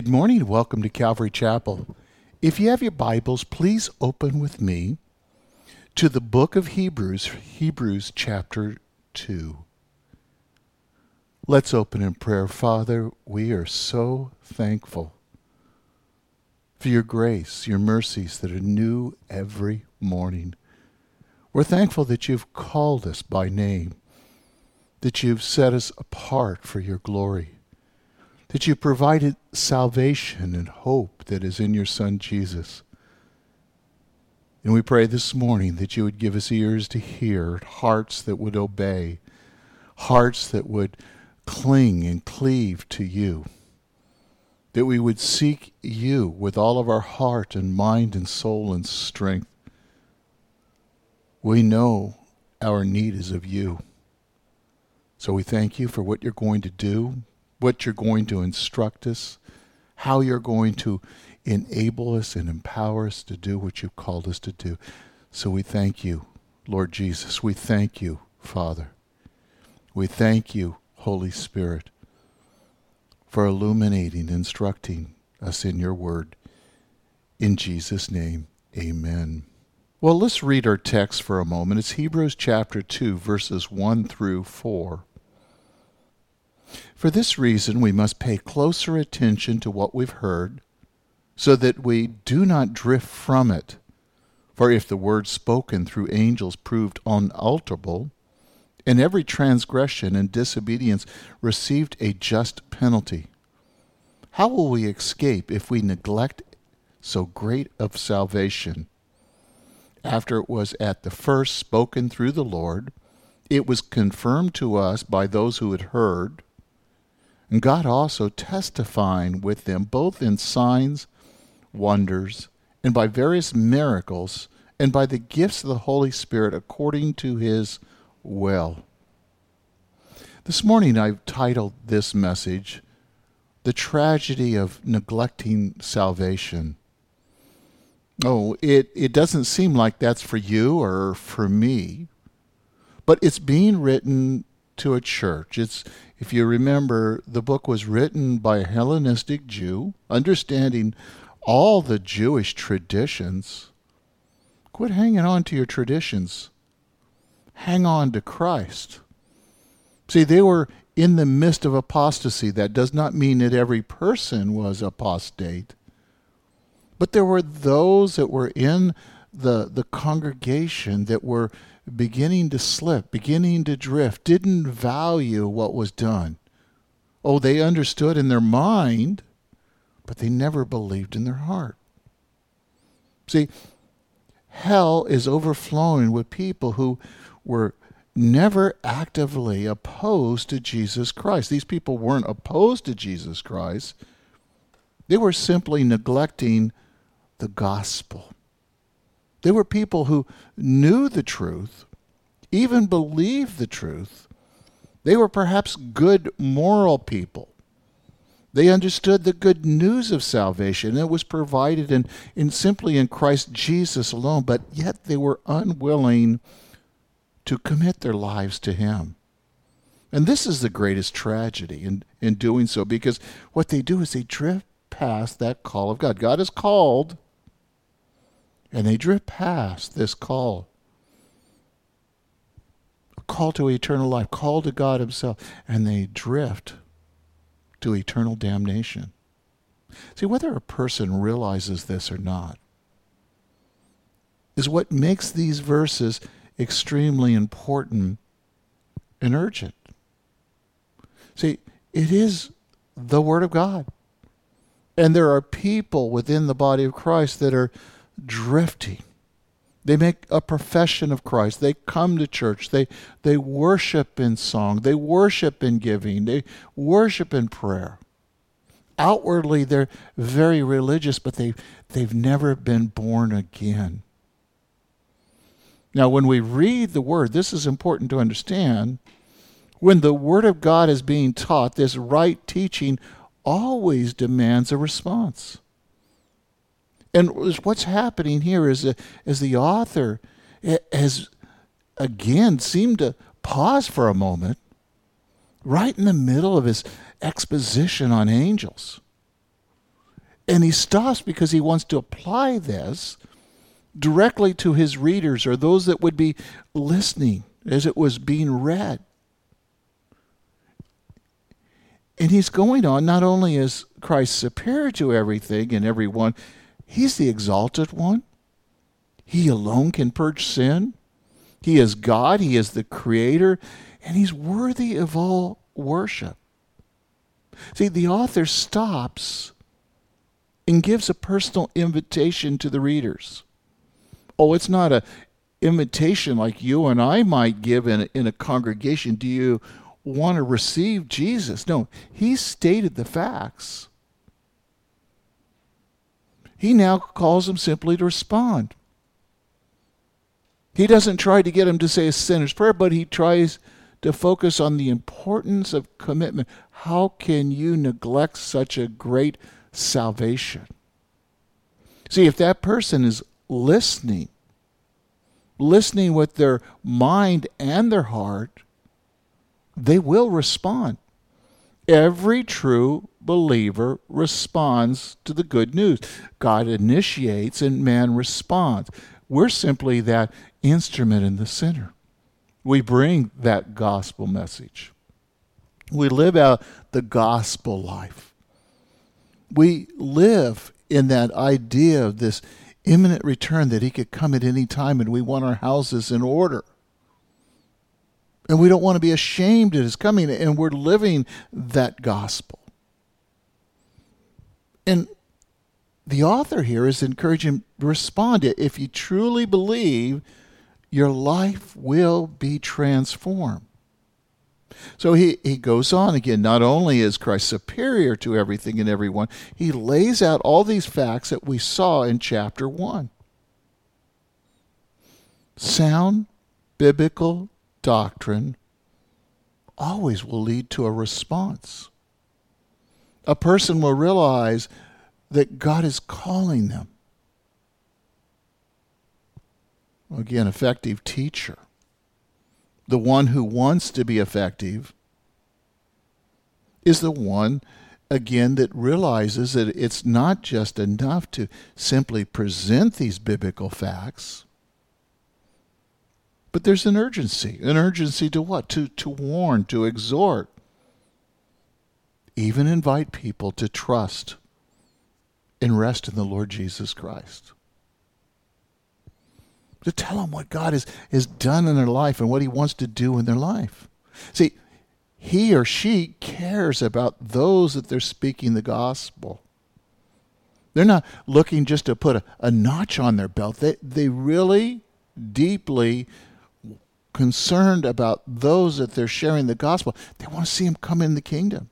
Good morning welcome to Calvary Chapel. If you have your Bibles, please open with me to the book of Hebrews, Hebrews chapter 2. Let's open in prayer. Father, we are so thankful for your grace, your mercies that are new every morning. We're thankful that you've called us by name, that you've set us apart for your glory that you provided salvation and hope that is in your Son Jesus. And we pray this morning that you would give us ears to hear, hearts that would obey, hearts that would cling and cleave to you, that we would seek you with all of our heart and mind and soul and strength. We know our need is of you. So we thank you for what you're going to do what you're going to instruct us, how you're going to enable us and empower us to do what you've called us to do. So we thank you, Lord Jesus. We thank you, Father. We thank you, Holy Spirit, for illuminating, instructing us in your word. In Jesus' name, amen. Well, let's read our text for a moment. It's Hebrews chapter 2, verses 1 through 4. For this reason, we must pay closer attention to what we've heard, so that we do not drift from it. For if the word spoken through angels proved unalterable, and every transgression and disobedience received a just penalty, how will we escape if we neglect so great of salvation? After it was at the first spoken through the Lord, it was confirmed to us by those who had heard and God also testifying with them both in signs, wonders, and by various miracles, and by the gifts of the Holy Spirit according to his will. This morning I've titled this message, The Tragedy of Neglecting Salvation. Oh, it, it doesn't seem like that's for you or for me, but it's being written to a church. It's if you remember, the book was written by a Hellenistic Jew, understanding all the Jewish traditions. Quit hanging on to your traditions. Hang on to Christ. See, they were in the midst of apostasy. That does not mean that every person was apostate. But there were those that were in the, the congregation that were beginning to slip, beginning to drift, didn't value what was done. Oh, they understood in their mind, but they never believed in their heart. See, hell is overflowing with people who were never actively opposed to Jesus Christ. These people weren't opposed to Jesus Christ, they were simply neglecting the gospel. They were people who knew the truth, even believed the truth. They were perhaps good moral people. They understood the good news of salvation. It was provided in, in simply in Christ Jesus alone, but yet they were unwilling to commit their lives to Him. And this is the greatest tragedy in, in doing so, because what they do is they drift past that call of God. God is called and they drift past this call a call to eternal life, call to God Himself, and they drift to eternal damnation. See, whether a person realizes this or not is what makes these verses extremely important and urgent. See, it is the Word of God. And there are people within the body of Christ that are drifting. They make a profession of Christ. They come to church. They, they worship in song. They worship in giving. They worship in prayer. Outwardly, they're very religious, but they, they've never been born again. Now, when we read the Word, this is important to understand. When the Word of God is being taught, this right teaching always demands a response. And what's happening here is, uh, is the author has again seemed to pause for a moment right in the middle of his exposition on angels. And he stops because he wants to apply this directly to his readers or those that would be listening as it was being read. And he's going on not only as Christ superior to everything and everyone, he's the exalted one. He alone can purge sin. He is God, He is the Creator, and He's worthy of all worship. See, the author stops and gives a personal invitation to the readers. Oh, it's not a invitation like you and I might give in a, in a congregation. Do you want to receive Jesus? No, he stated the facts. He now calls them simply to respond. He doesn't try to get him to say a sinner's prayer, but he tries to focus on the importance of commitment. How can you neglect such a great salvation? See, if that person is listening, listening with their mind and their heart, they will respond. Every true believer responds to the good news. God initiates and man responds. We're simply that instrument in the center. We bring that gospel message. We live out the gospel life. We live in that idea of this imminent return that he could come at any time and we want our houses in order. And we don't want to be ashamed at his coming, and we're living that gospel. And the author here is encouraging respond. If you truly believe your life will be transformed. So he, he goes on again. Not only is Christ superior to everything and everyone, he lays out all these facts that we saw in chapter 1. Sound biblical doctrine always will lead to a response. A person will realize that God is calling them. Again, effective teacher. The one who wants to be effective is the one, again, that realizes that it's not just enough to simply present these biblical facts, but there's an urgency. An urgency to what? To, to warn, to exhort, even invite people to trust and rest in the Lord Jesus Christ to tell them what God has, has done in their life and what He wants to do in their life. See, he or she cares about those that they're speaking the gospel. They're not looking just to put a, a notch on their belt. They, they really deeply concerned about those that they're sharing the gospel. They want to see them come in the kingdom.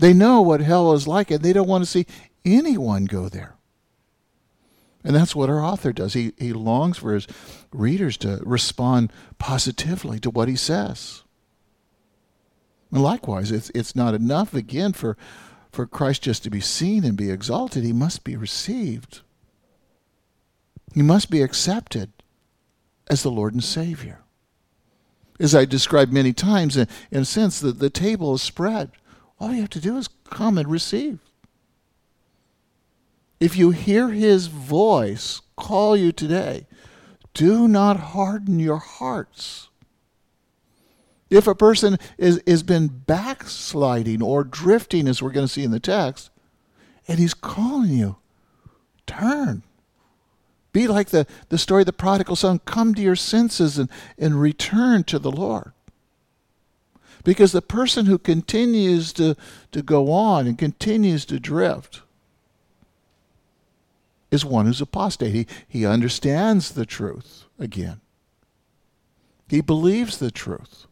They know what hell is like, and they don't want to see anyone go there. And that's what our author does. He, he longs for his readers to respond positively to what he says. And likewise, it's, it's not enough, again, for, for Christ just to be seen and be exalted. He must be received, he must be accepted as the Lord and Savior. As I described many times, in, in a sense, that the table is spread. All you have to do is come and receive. If you hear his voice call you today, do not harden your hearts. If a person is, has been backsliding or drifting, as we're going to see in the text, and he's calling you, turn. Be like the, the story of the prodigal son. Come to your senses and, and return to the Lord. Because the person who continues to, to go on and continues to drift, is one who's apostate. He, he understands the truth again. He believes the truth,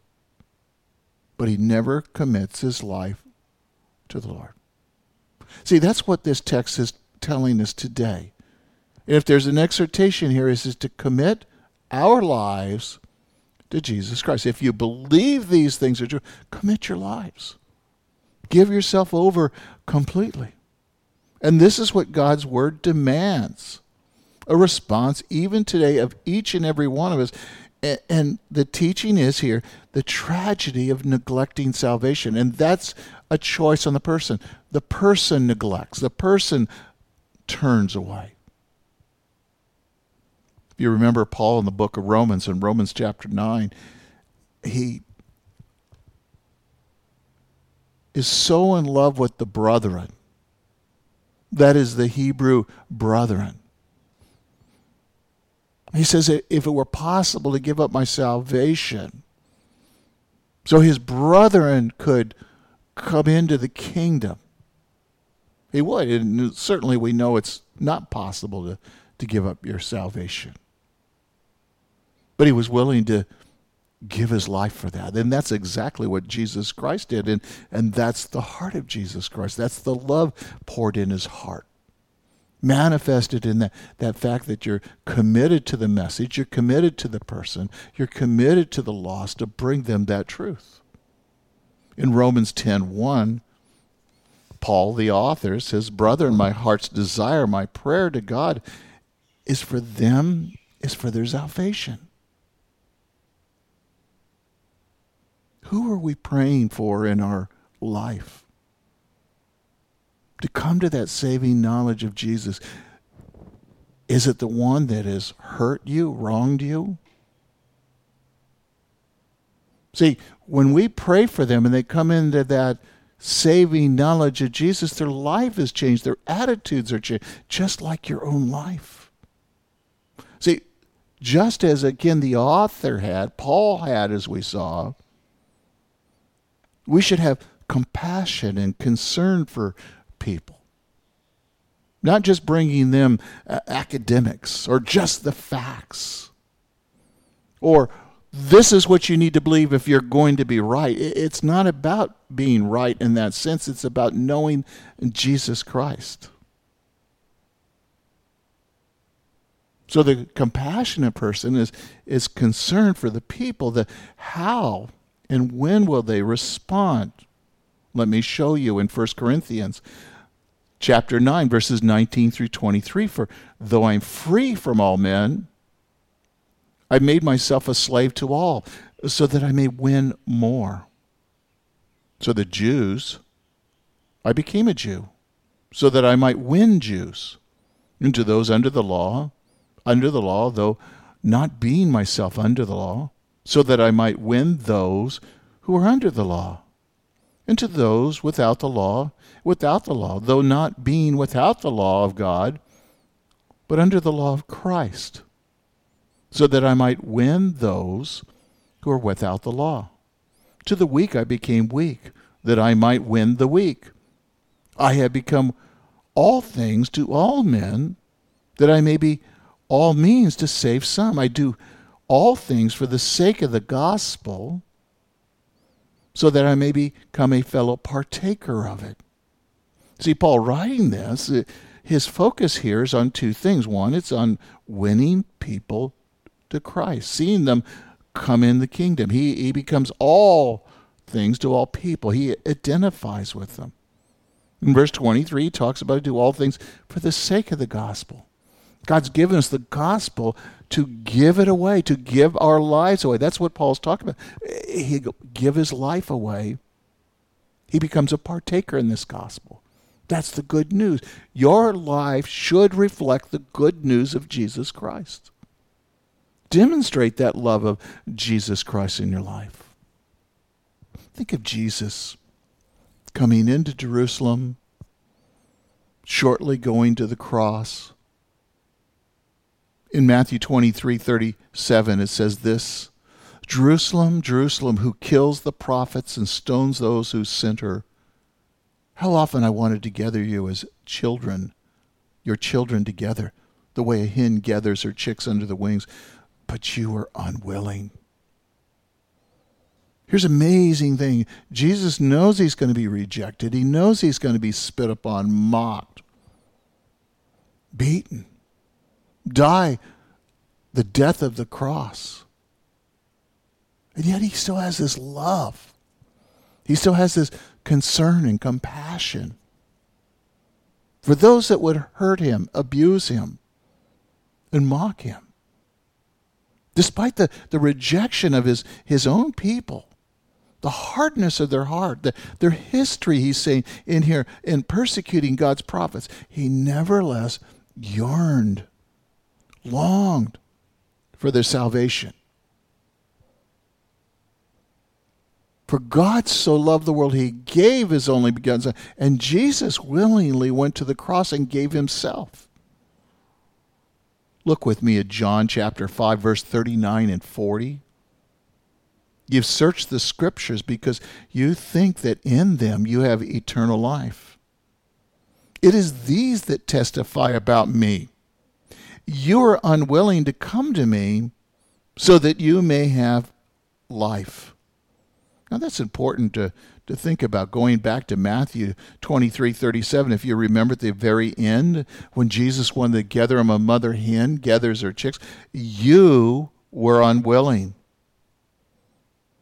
but he never commits his life to the Lord. See, that's what this text is telling us today. If there's an exhortation here, here, is to commit our lives to Jesus Christ. If you believe these things are true, commit your lives. Give yourself over completely. And this is what God's word demands a response, even today, of each and every one of us. And the teaching is here the tragedy of neglecting salvation. And that's a choice on the person. the person neglects, the person turns away. You remember Paul in the book of Romans, in Romans chapter 9, he is so in love with the brethren. That is the Hebrew brethren. He says, if it were possible to give up my salvation, so his brethren could come into the kingdom, he would. And certainly we know it's not possible to, to give up your salvation. But he was willing to give his life for that. And that's exactly what Jesus Christ did. And, and that's the heart of Jesus Christ. That's the love poured in his heart. Manifested in that, that fact that you're committed to the message, you're committed to the person, you're committed to the lost to bring them that truth. In Romans 10 1, Paul, the author, says, Brother, in my heart's desire, my prayer to God is for them, is for their salvation. Who are we praying for in our life? To come to that saving knowledge of Jesus. Is it the one that has hurt you, wronged you? See, when we pray for them and they come into that saving knowledge of Jesus, their life is changed, their attitudes are changed, just like your own life. See, just as again the author had, Paul had, as we saw, we should have compassion and concern for people. Not just bringing them uh, academics or just the facts. Or this is what you need to believe if you're going to be right. It's not about being right in that sense, it's about knowing Jesus Christ. So the compassionate person is, is concerned for the people, the how and when will they respond? Let me show you in 1 Corinthians chapter 9 verses 19 through 23 for though I'm free from all men I made myself a slave to all so that I may win more. So the Jews I became a Jew so that I might win Jews and to those under the law under the law though not being myself under the law so that I might win those who are under the law, and to those without the law, without the law, though not being without the law of God, but under the law of Christ, so that I might win those who are without the law. To the weak I became weak, that I might win the weak. I have become all things to all men, that I may be all means to save some. I do all things for the sake of the gospel, so that I may become a fellow partaker of it. See, Paul writing this, uh, his focus here is on two things. One, it's on winning people to Christ, seeing them come in the kingdom. He, he becomes all things to all people, he identifies with them. In verse 23, he talks about do all things for the sake of the gospel. God's given us the gospel to give it away, to give our lives away. That's what Paul's talking about. He give his life away. He becomes a partaker in this gospel. That's the good news. Your life should reflect the good news of Jesus Christ. Demonstrate that love of Jesus Christ in your life. Think of Jesus coming into Jerusalem, shortly going to the cross in Matthew 23 37, it says this Jerusalem, Jerusalem, who kills the prophets and stones those who sent her. How often I wanted to gather you as children, your children together, the way a hen gathers her chicks under the wings, but you were unwilling. Here's an amazing thing. Jesus knows he's going to be rejected. He knows he's going to be spit upon, mocked, beaten die the death of the cross. And yet he still has this love. He still has this concern and compassion for those that would hurt him, abuse him, and mock him. Despite the, the rejection of his, his own people, the hardness of their heart, the, their history, he's saying in here, in persecuting God's prophets, he nevertheless yearned, longed for their salvation. For God so loved the world, he gave his only begotten Son. And Jesus willingly went to the cross and gave himself. Look with me at John chapter 5, verse 39 and 40. You've searched the scriptures because you think that in them you have eternal life. It is these that testify about me. You are unwilling to come to me so that you may have life. Now that's important to, to think about. Going back to Matthew 23 37, if you remember at the very end, when Jesus wanted to gather him a mother hen gathers her chicks, you were unwilling.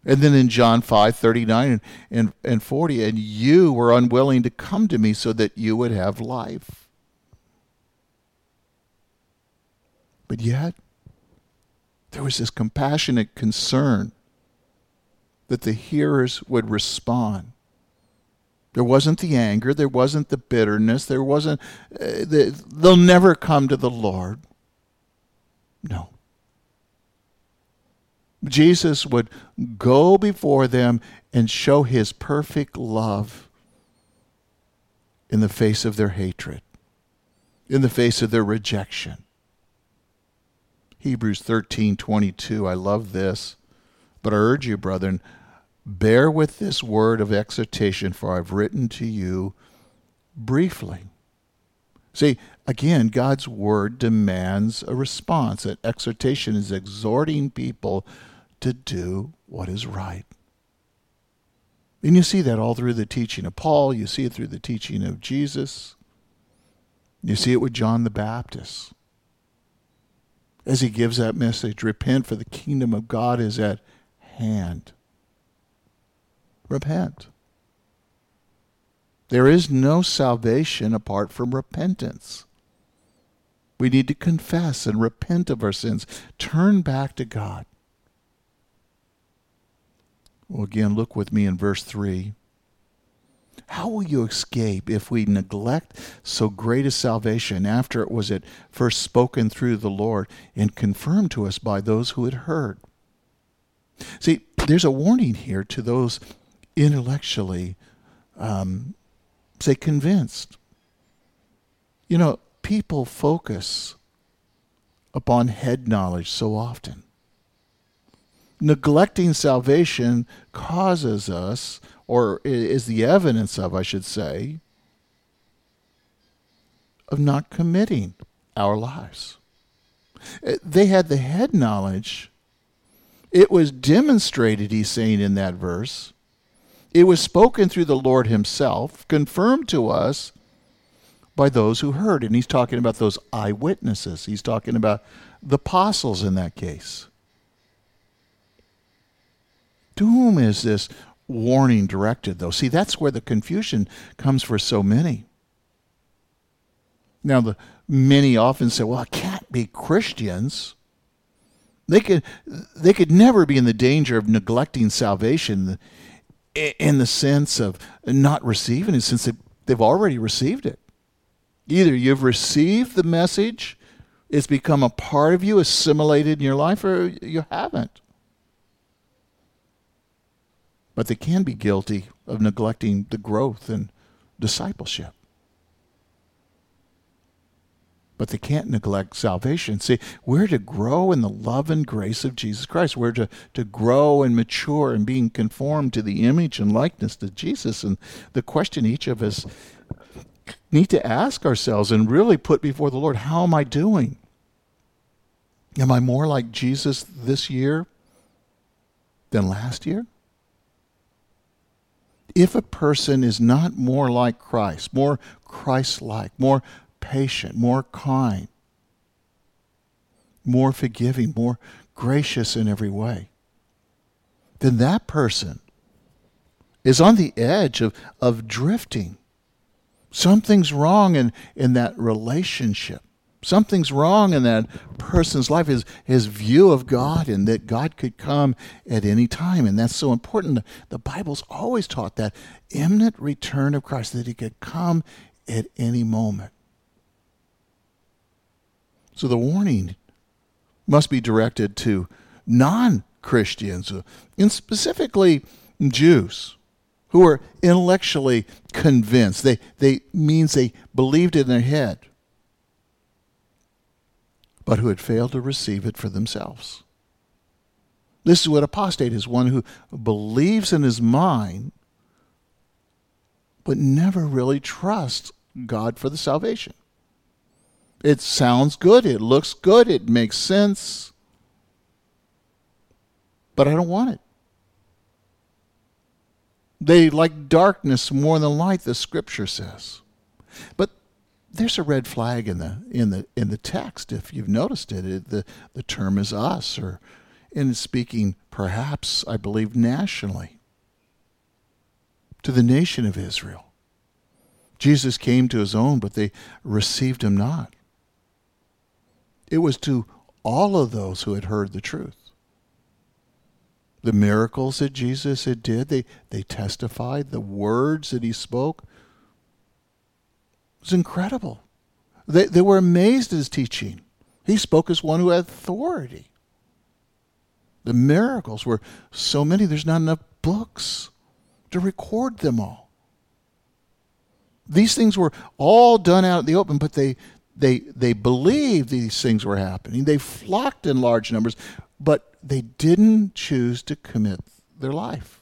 And then in John 5 39 and, and, and 40, and you were unwilling to come to me so that you would have life. But yet, there was this compassionate concern that the hearers would respond. There wasn't the anger, there wasn't the bitterness, there wasn't, uh, the, they'll never come to the Lord. No. Jesus would go before them and show his perfect love in the face of their hatred, in the face of their rejection. Hebrews 13:22 I love this. But I urge you, brethren, bear with this word of exhortation, for I've written to you briefly. See, again, God's word demands a response. An exhortation is exhorting people to do what is right. And you see that all through the teaching of Paul, you see it through the teaching of Jesus, you see it with John the Baptist. As he gives that message, repent for the kingdom of God is at hand. Repent. There is no salvation apart from repentance. We need to confess and repent of our sins, turn back to God. Well, again, look with me in verse 3. How will you escape if we neglect so great a salvation after it was at first spoken through the Lord and confirmed to us by those who had heard? See, there's a warning here to those intellectually, um, say, convinced. You know, people focus upon head knowledge so often neglecting salvation causes us, or is the evidence of, I should say, of not committing our lives. Uh, they had the head knowledge. It was demonstrated, he's saying in that verse. It was spoken through the Lord Himself, confirmed to us by those who heard. And he's talking about those eyewitnesses. He's talking about the apostles in that case. To whom is this warning directed, though? See, that's where the confusion comes for so many. Now, the many often say, "Well, it can't be Christians." They could they could never be in the danger of neglecting salvation, in the sense of not receiving it, since they've already received it. Either you've received the message, it's become a part of you, assimilated in your life, or you haven't but they can be guilty of neglecting the growth and discipleship. But they can't neglect salvation. See, we're to grow in the love and grace of Jesus Christ. We're to, to grow and mature and being conformed to the image and likeness to Jesus. And the question each of us need to ask ourselves and really put before the Lord how am I doing? Am I more like Jesus this year than last year? If a person is not more like Christ, more Christ like, more patient, more kind, more forgiving, more gracious in every way, then that person is on the edge of, of drifting. Something's wrong in, in that relationship. Something's wrong in that person's life, his, his view of God, and that God could come at any time. And that's so important. The Bible's always taught that imminent return of Christ, that he could come at any moment. So the warning must be directed to non Christians, uh, and specifically Jews who are intellectually convinced. They, they means they believed in their head, but who had failed to receive it for themselves. This is what apostate is one who believes in his mind, but never really trusts God for the salvation. It sounds good, it looks good, it makes sense, but I don't want it. They like darkness more than light, the scripture says. But there's a red flag in the in the in the text if you've noticed it. it the the term is us or in speaking perhaps I believe nationally to the nation of Israel. Jesus came to his own but they received him not. It was to all of those who had heard the truth the miracles that Jesus had did, they, they testified, the words that he spoke. Was incredible. They, they were amazed at his teaching. He spoke as one who had authority. The miracles were so many, there's not enough books to record them all. These things were all done out in the open, but they, they, they believed these things were happening. They flocked in large numbers, but they didn't choose to commit their life.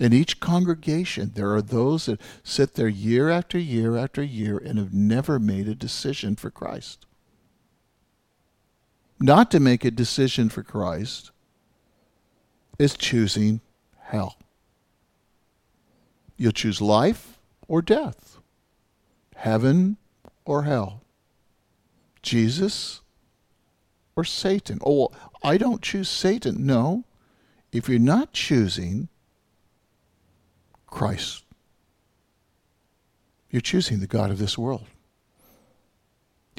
In each congregation, there are those that sit there year after year after year and have never made a decision for Christ. Not to make a decision for Christ is choosing hell. You'll choose life or death, heaven or hell, Jesus or Satan. Oh, I don't choose Satan. No. If you're not choosing Christ, you're choosing the God of this world,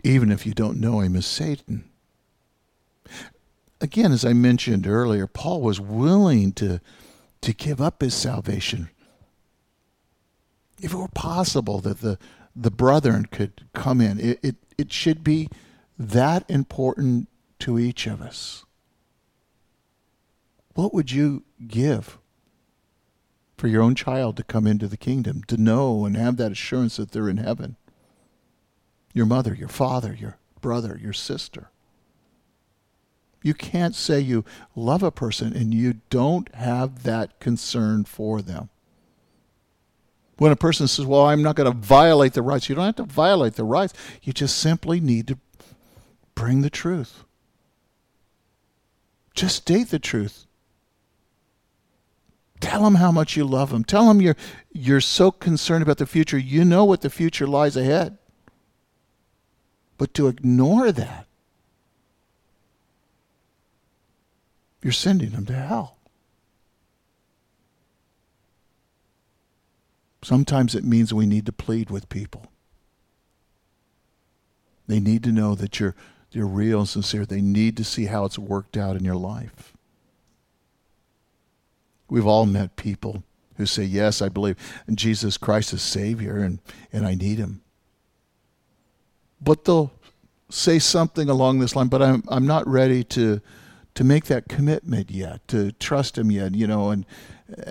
even if you don't know him as Satan. Again, as I mentioned earlier, Paul was willing to, to give up his salvation. If it were possible that the, the brethren could come in, it, it, it should be that important to each of us. What would you give for your own child to come into the kingdom, to know and have that assurance that they're in heaven? Your mother, your father, your brother, your sister. You can't say you love a person and you don't have that concern for them. When a person says, Well, I'm not going to violate the rights, you don't have to violate the rights. You just simply need to bring the truth. Just state the truth. Tell them how much you love them. Tell them you're, you're so concerned about the future. You know what the future lies ahead. But to ignore that, you're sending them to hell. Sometimes it means we need to plead with people. They need to know that you're they're real and sincere. They need to see how it's worked out in your life. We've all met people who say, Yes, I believe in Jesus Christ as Savior and, and I need Him. But they'll say something along this line, but I'm, I'm not ready to, to make that commitment yet, to trust Him yet, you know. And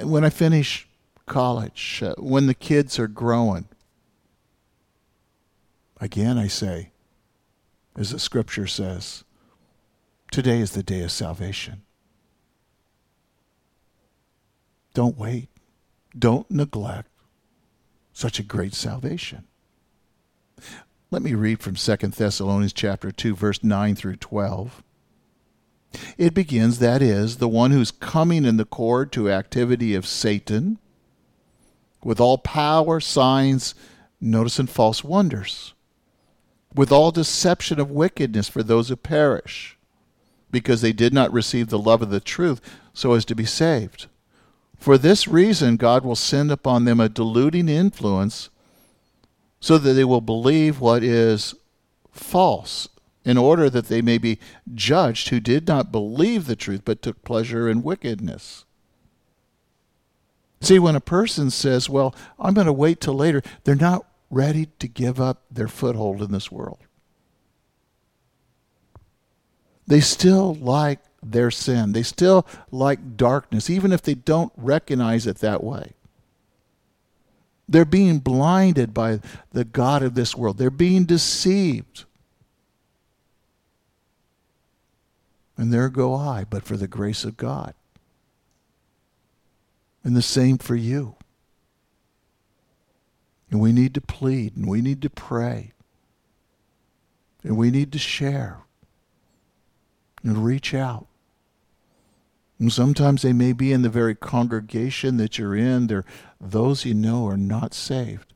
when I finish college, uh, when the kids are growing, again I say, as the scripture says. Today is the day of salvation. Don't wait. Don't neglect such a great salvation. Let me read from 2 Thessalonians chapter 2 verse 9 through 12. It begins that is the one who's coming in the cord to activity of Satan with all power, signs, notice and false wonders with all deception of wickedness for those who perish, because they did not receive the love of the truth so as to be saved. For this reason, God will send upon them a deluding influence so that they will believe what is false, in order that they may be judged who did not believe the truth but took pleasure in wickedness. See, when a person says, Well, I'm going to wait till later, they're not ready to give up their foothold in this world. They still like their sin. They still like darkness, even if they don't recognize it that way. They're being blinded by the God of this world. They're being deceived. And there go I, but for the grace of God. And the same for you. And we need to plead and we need to pray. And we need to share and reach out. Sometimes they may be in the very congregation that you're in. They're those you know are not saved.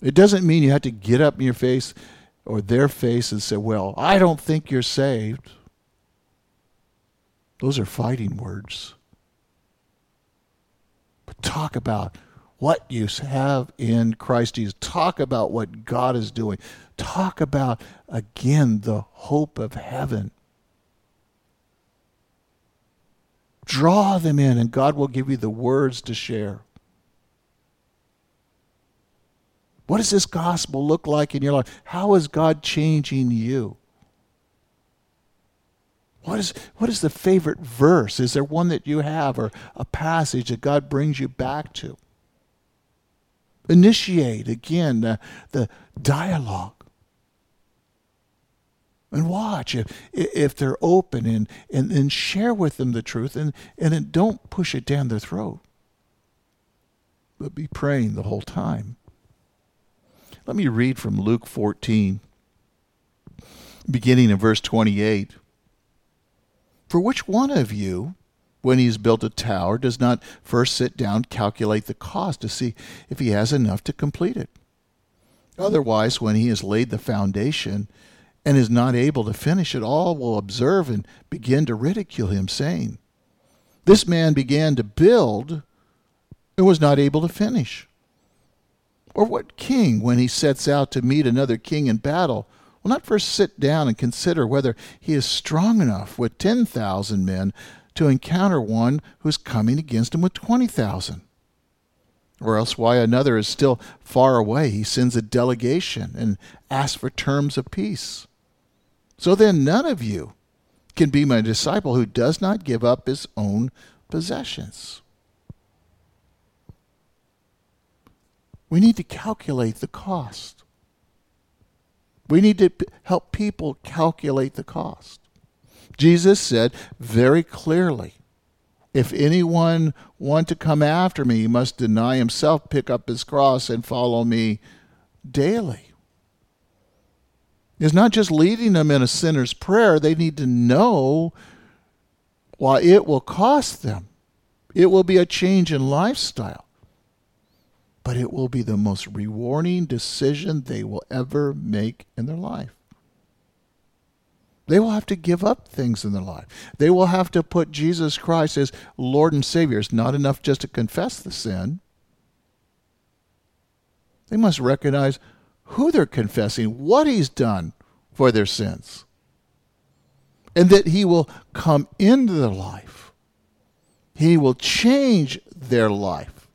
It doesn't mean you have to get up in your face or their face and say, Well, I don't think you're saved. Those are fighting words. But talk about what you have in Christ Jesus. Talk about what God is doing. Talk about, again, the hope of heaven. Draw them in, and God will give you the words to share. What does this gospel look like in your life? How is God changing you? What is, what is the favorite verse? Is there one that you have or a passage that God brings you back to? Initiate again the, the dialogue and watch if, if they're open and, and, and share with them the truth and, and don't push it down their throat. But be praying the whole time. Let me read from luke 14 beginning in verse 28 for which one of you when he's built a tower does not first sit down calculate the cost to see if he has enough to complete it? Otherwise when he has laid the foundation and is not able to finish it, all will observe and begin to ridicule him, saying, This man began to build and was not able to finish. Or what king, when he sets out to meet another king in battle, will not first sit down and consider whether he is strong enough with 10,000 men to encounter one who is coming against him with 20,000? Or else, why another is still far away, he sends a delegation and asks for terms of peace. So then, none of you can be my disciple who does not give up his own possessions. We need to calculate the cost. We need to help people calculate the cost. Jesus said very clearly if anyone want to come after me, he must deny himself, pick up his cross, and follow me daily is not just leading them in a sinner's prayer, they need to know why it will cost them. It will be a change in lifestyle, but it will be the most rewarding decision they will ever make in their life. They will have to give up things in their life. They will have to put Jesus Christ as Lord and Savior. It's not enough just to confess the sin. They must recognize who they're confessing, what he's done for their sins, and that he will come into their life. He will change their life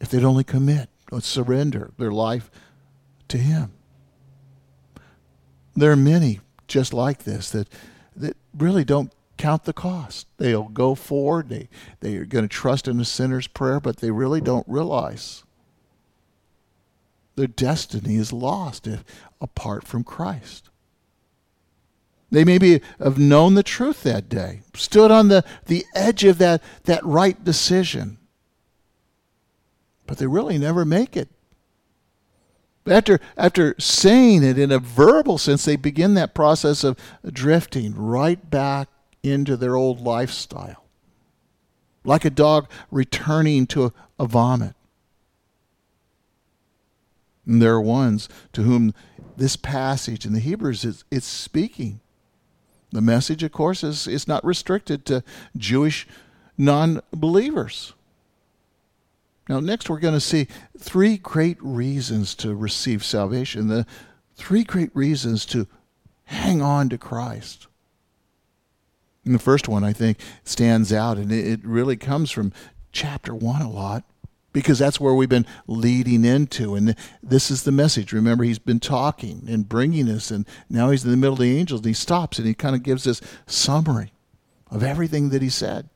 if they'd only commit or surrender their life to him. There are many just like this that that really don't count the cost. They'll go forward, they, they are going to trust in a sinner's prayer, but they really don't realize their destiny is lost if, apart from Christ. They maybe have known the truth that day, stood on the, the edge of that, that right decision, but they really never make it. After, after saying it in a verbal sense, they begin that process of drifting right back into their old lifestyle, like a dog returning to a, a vomit. And there are ones to whom this passage in the Hebrews is it's speaking. The message, of course, is, is not restricted to Jewish non believers. Now, next we're going to see three great reasons to receive salvation, the three great reasons to hang on to Christ. And the first one, I think, stands out, and it really comes from chapter 1 a lot because that's where we've been leading into. And this is the message. Remember, he's been talking and bringing us, and now he's in the middle of the angels, and he stops and he kind of gives this summary of everything that he said.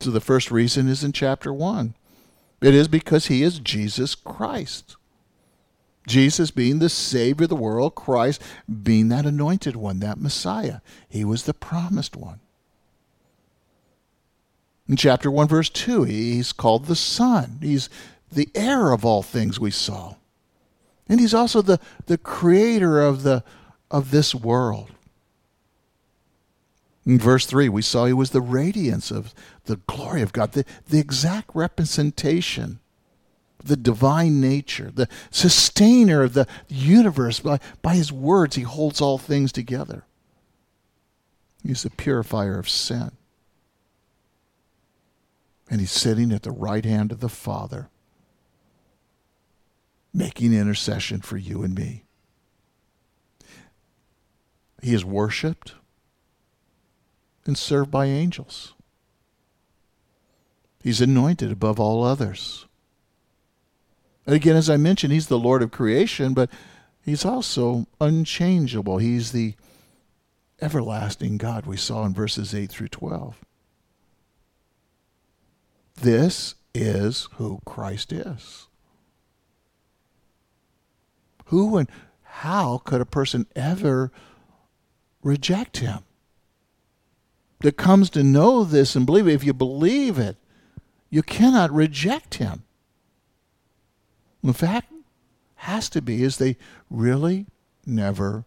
So the first reason is in chapter 1. It is because he is Jesus Christ. Jesus being the Savior of the world, Christ being that anointed one, that Messiah. He was the promised one. In chapter 1, verse 2, he's called the Son. He's the heir of all things we saw. And he's also the, the creator of, the, of this world. In verse 3, we saw he was the radiance of the glory of God, the, the exact representation, the divine nature, the sustainer of the universe. By, by his words, he holds all things together. He's the purifier of sin. And he's sitting at the right hand of the Father, making intercession for you and me. He is worshiped and served by angels. He's anointed above all others. And again, as I mentioned, he's the Lord of creation, but he's also unchangeable. He's the everlasting God we saw in verses 8 through 12. This is who Christ is. Who and how could a person ever reject him? That comes to know this and believe it, if you believe it, you cannot reject him. The fact has to be is they really never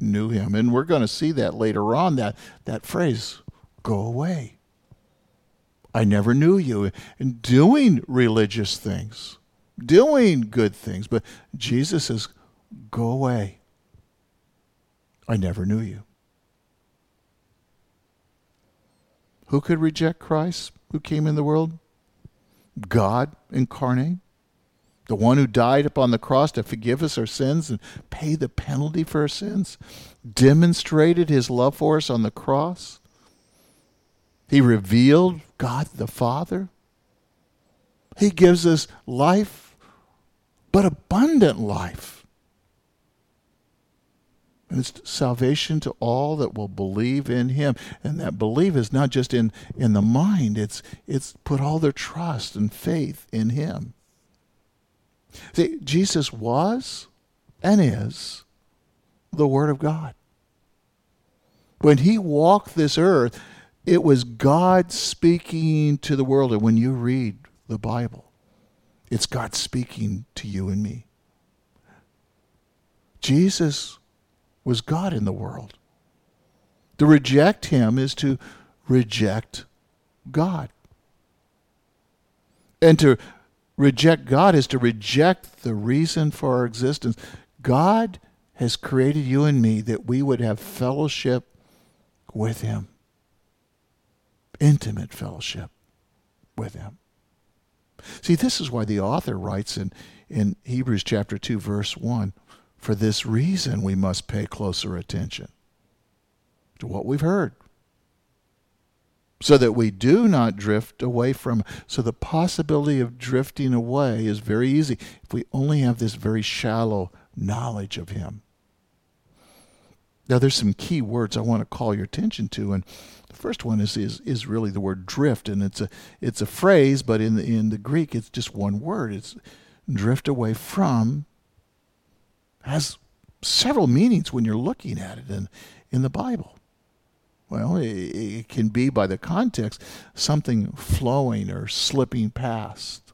knew him. And we're going to see that later on, that, that phrase, go away. I never knew you. And doing religious things, doing good things. But Jesus says, Go away. I never knew you. Who could reject Christ who came in the world? God incarnate. The one who died upon the cross to forgive us our sins and pay the penalty for our sins, demonstrated his love for us on the cross. He revealed God the Father. He gives us life, but abundant life. And it's salvation to all that will believe in him. And that belief is not just in, in the mind, it's, it's put all their trust and faith in him. See, Jesus was and is the Word of God. When he walked this earth, it was God speaking to the world. And when you read the Bible, it's God speaking to you and me. Jesus was God in the world. To reject him is to reject God. And to reject God is to reject the reason for our existence. God has created you and me that we would have fellowship with him intimate fellowship with Him. See, this is why the author writes in, in Hebrews chapter 2, verse 1 For this reason we must pay closer attention to what we've heard, so that we do not drift away from. So the possibility of drifting away is very easy if we only have this very shallow knowledge of Him. Now, there's some key words I want to call your attention to, and the first one is, is, is really the word drift, and it's a, it's a phrase, but in the, in the Greek, it's just one word. It's drift away from, has several meanings when you're looking at it in, in the Bible. Well, it, it can be by the context something flowing or slipping past,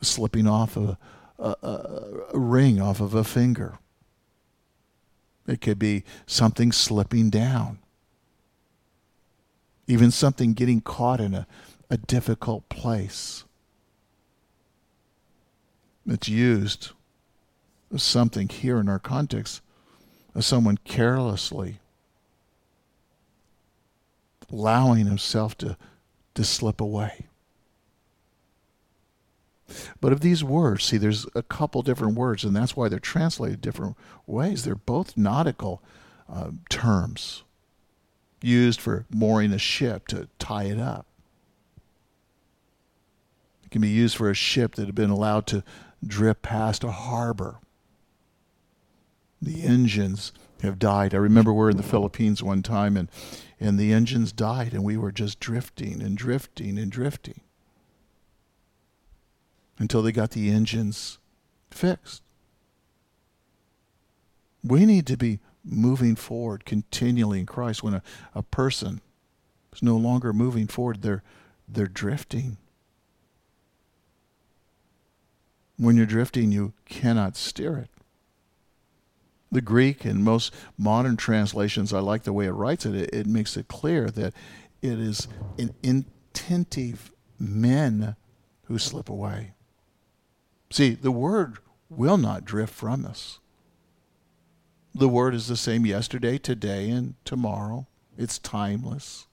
slipping off a, a, a ring off of a finger it could be something slipping down. Even something getting caught in a, a difficult place. It's used as something here in our context of someone carelessly allowing himself to to slip away. But of these words, see, there's a couple different words, and that's why they're translated different ways. They're both nautical uh, terms used for mooring a ship to tie it up. It can be used for a ship that had been allowed to drift past a harbor. The engines have died. I remember we were in the Philippines one time and, and the engines died and we were just drifting and drifting and drifting until they got the engines fixed. We need to be moving forward continually in Christ. When a, a person is no longer moving forward, they're, they're drifting. When you're drifting, you cannot steer it. The Greek and most modern translations, I like the way it writes it. It, it makes it clear that it is an inattentive men who slip away. See, the word will not drift from us. The word is the same yesterday, today, and tomorrow. It's timeless.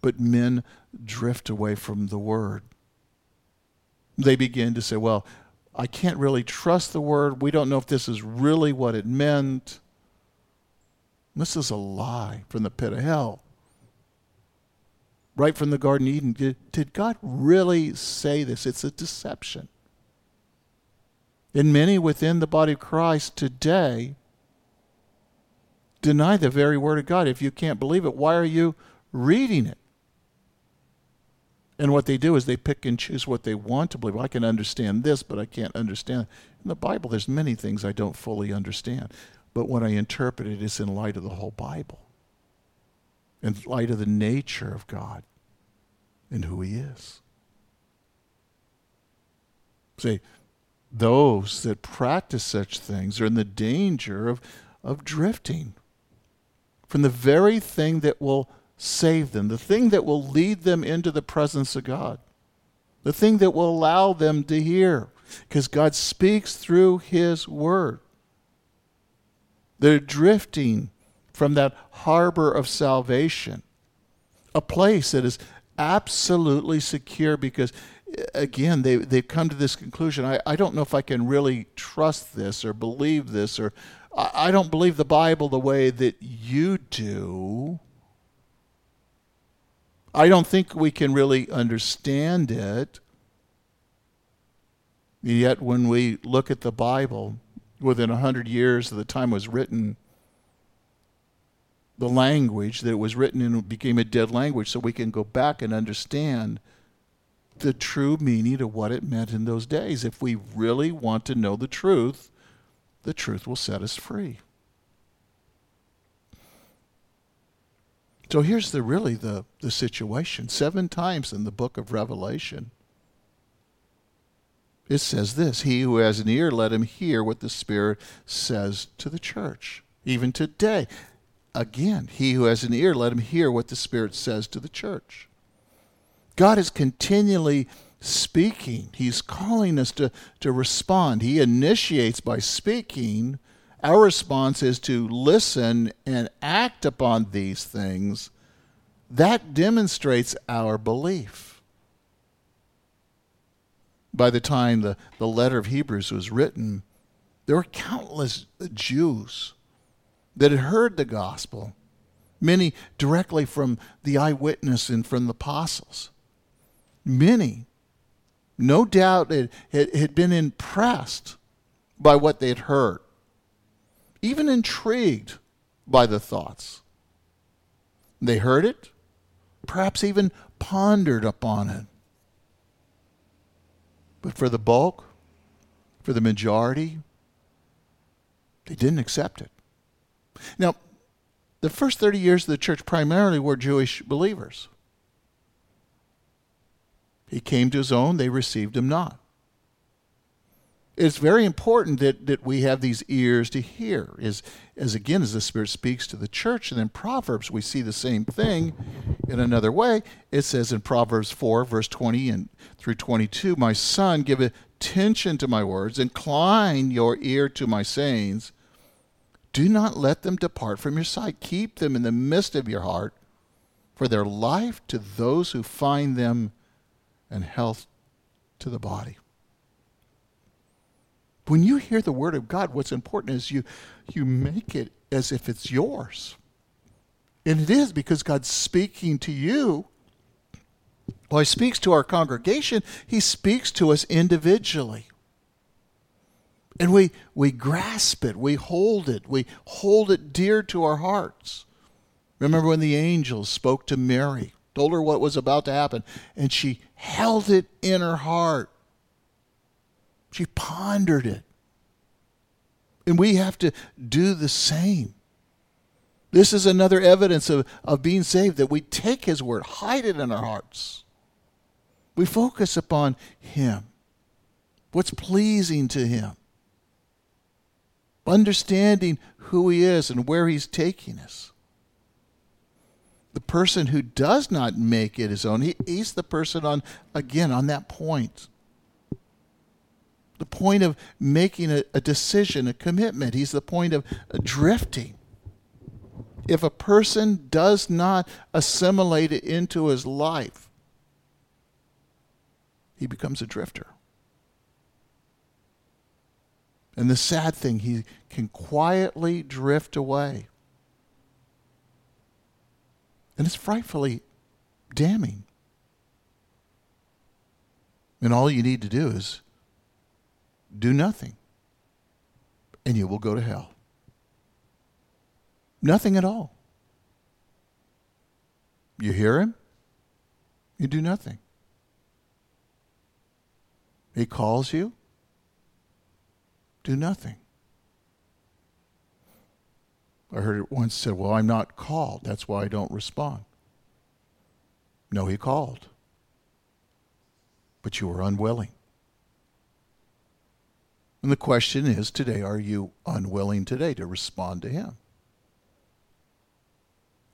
But men drift away from the word. They begin to say, well, I can't really trust the word. We don't know if this is really what it meant. This is a lie from the pit of hell. Right from the Garden of Eden. Did, did God really say this? It's a deception. And many within the body of Christ today deny the very word of God. If you can't believe it, why are you reading it? And what they do is they pick and choose what they want to believe. I can understand this, but I can't understand. In the Bible, there's many things I don't fully understand. But when I interpret it, it's in light of the whole Bible, in light of the nature of God and who He is. See, those that practice such things are in the danger of, of drifting from the very thing that will save them, the thing that will lead them into the presence of God, the thing that will allow them to hear, because God speaks through His Word. They're drifting from that harbor of salvation, a place that is absolutely secure because again they, they've come to this conclusion I, I don't know if i can really trust this or believe this or I don't believe the Bible the way that you do. I don't think we can really understand it. Yet, when we look at the Bible, within a hundred years of the time it was written, the language that it was written in became a dead language, so we can go back and understand the true meaning of what it meant in those days. If we really want to know the truth, the truth will set us free. So here's the really the, the situation. Seven times in the book of Revelation, it says this He who has an ear, let him hear what the Spirit says to the church. Even today, again, he who has an ear, let him hear what the Spirit says to the church. God is continually speaking. He's calling us to, to respond. He initiates by speaking. Our response is to listen and act upon these things. That demonstrates our belief. By the time the, the letter of Hebrews was written, there were countless Jews that had heard the gospel, many directly from the eyewitness and from the apostles. Many no doubt it had been impressed by what they'd heard, even intrigued by the thoughts. They heard it, perhaps even pondered upon it. But for the bulk, for the majority, they didn't accept it. Now, the first 30 years of the church primarily were Jewish believers. He came to his own, they received him not. It's very important that, that we have these ears to hear, as, as again, as the Spirit speaks to the church. And in Proverbs, we see the same thing in another way. It says in Proverbs 4, verse 20 and through 22, My son, give attention to my words, incline your ear to my sayings. Do not let them depart from your sight. Keep them in the midst of your heart for their life to those who find them, and health to the body. When you hear the word of God, what's important is you, you make it as if it's yours. And it is because God's speaking to you. While He speaks to our congregation, He speaks to us individually. And we, we grasp it, we hold it, we hold it dear to our hearts. Remember when the angels spoke to Mary, told her what was about to happen, and she held it in her heart. She pondered it. And we have to do the same. This is another evidence of, of being saved that we take His word, hide it in our hearts. We focus upon Him, what's pleasing to Him, understanding who He is and where He's taking us. The person who does not make it his own, he, he's the person on, again, on that point. The point of making a, a decision, a commitment. He's the point of drifting. If a person does not assimilate it into his life, he becomes a drifter. And the sad thing, he can quietly drift away. And it's frightfully damning. And all you need to do is do nothing, and you will go to hell. Nothing at all. You hear him, you do nothing. He calls you, do nothing. I heard it once said, Well, I'm not called. That's why I don't respond. No, he called. But you were unwilling. And the question is today, are you unwilling today to respond to him?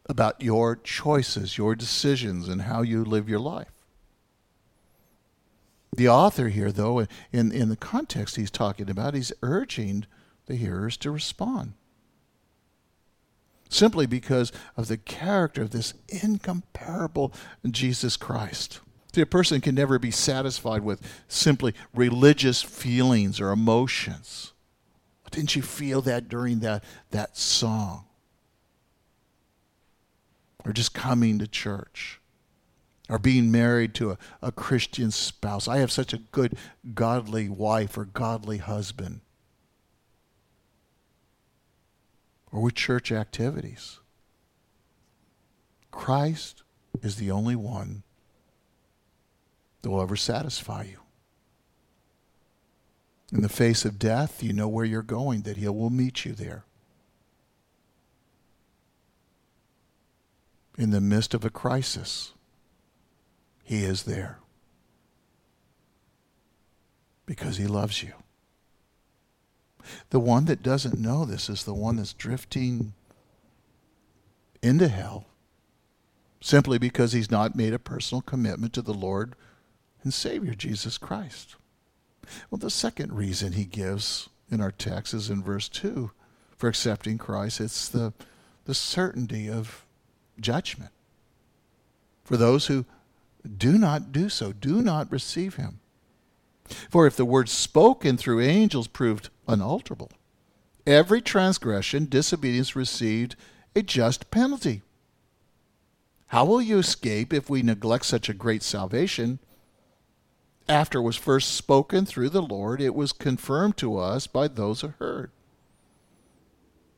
About your choices, your decisions, and how you live your life. The author here, though, in, in the context he's talking about, he's urging the hearers to respond simply because of the character of this incomparable Jesus Christ. See, a person can never be satisfied with simply religious feelings or emotions. Didn't you feel that during that, that song? Or just coming to church? Or being married to a, a Christian spouse? I have such a good, godly wife or godly husband. Or with church activities. Christ is the only one that will ever satisfy you. In the face of death, you know where you're going, that He will meet you there. In the midst of a crisis, He is there because He loves you. The one that doesn't know this is the one that's drifting into hell simply because he's not made a personal commitment to the Lord and Savior Jesus Christ. Well, the second reason he gives in our text is in verse 2 for accepting Christ. It's the, the certainty of judgment for those who do not do so, do not receive him. For if the word spoken through angels proved unalterable, every transgression, disobedience received a just penalty. How will you escape if we neglect such a great salvation? After it was first spoken through the Lord, it was confirmed to us by those who heard.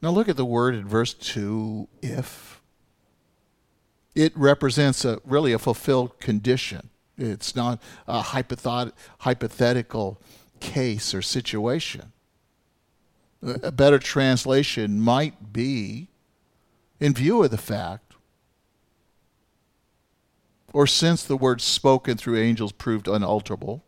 Now look at the word in verse 2 if. It represents a really a fulfilled condition. It's not a hypothetical case or situation. A better translation might be in view of the fact, or since the word spoken through angels proved unalterable.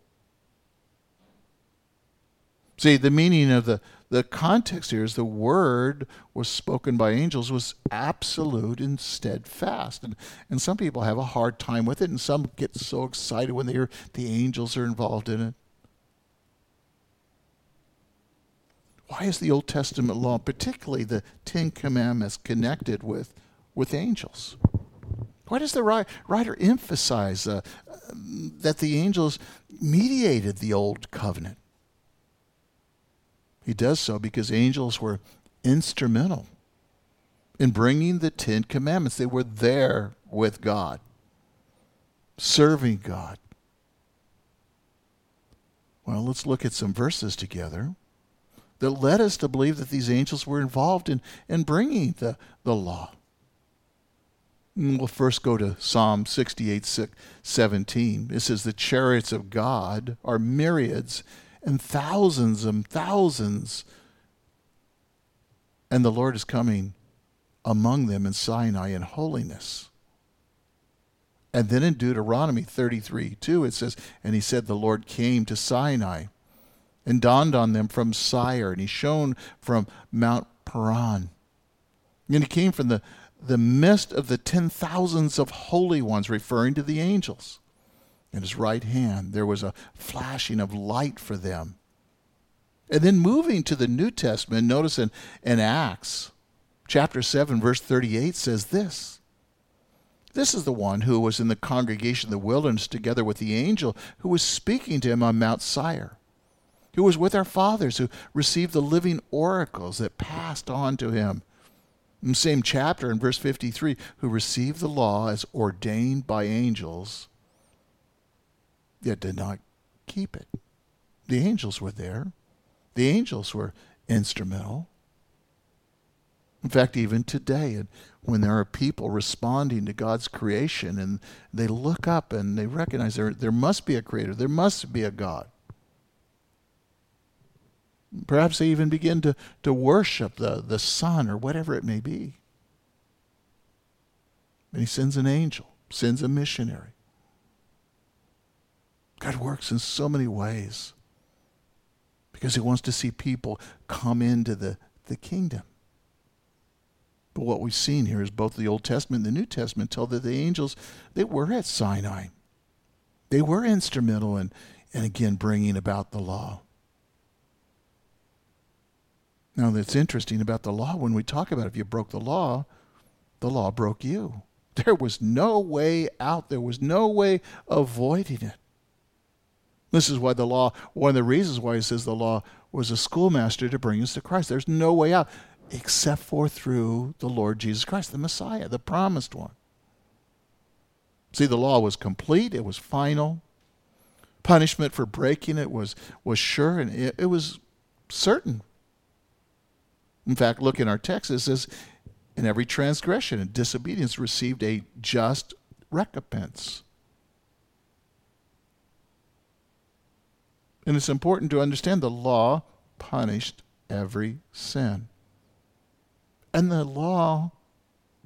See, the meaning of the the context here is the word was spoken by angels was absolute and steadfast. And, and some people have a hard time with it, and some get so excited when they hear the angels are involved in it. Why is the Old Testament law, particularly the Ten Commandments, connected with, with angels? Why does the writer emphasize uh, that the angels mediated the old covenant? He does so because angels were instrumental in bringing the Ten Commandments. They were there with God, serving God. Well, let's look at some verses together that led us to believe that these angels were involved in, in bringing the, the law. We'll first go to Psalm 68 17. It says, The chariots of God are myriads and thousands and thousands. And the Lord is coming among them in Sinai in holiness. And then in Deuteronomy 33 2, it says, And he said, The Lord came to Sinai and dawned on them from Seir, and he shone from Mount Paran. And he came from the the midst of the ten thousands of holy ones, referring to the angels. In his right hand, there was a flashing of light for them. And then moving to the New Testament, notice in, in Acts chapter 7, verse 38 says this. This is the one who was in the congregation of the wilderness together with the angel who was speaking to him on Mount Seir, who was with our fathers, who received the living oracles that passed on to him in the same chapter, in verse 53, who received the law as ordained by angels, yet did not keep it. The angels were there. The angels were instrumental. In fact, even today, when there are people responding to God's creation and they look up and they recognize there, there must be a creator, there must be a God. Perhaps they even begin to, to worship the, the sun or whatever it may be. And he sends an angel, sends a missionary. God works in so many ways because he wants to see people come into the, the kingdom. But what we've seen here is both the Old Testament and the New Testament tell that the angels, they were at Sinai. They were instrumental in, in again bringing about the law. Now, that's interesting about the law. When we talk about if you broke the law, the law broke you. There was no way out, there was no way avoiding it. This is why the law, one of the reasons why he says the law was a schoolmaster to bring us to Christ. There's no way out except for through the Lord Jesus Christ, the Messiah, the promised one. See, the law was complete, it was final. Punishment for breaking it was, was sure, and it, it was certain in fact, look in our text, it says, In every transgression and disobedience received a just recompense. And it's important to understand the law punished every sin. And the law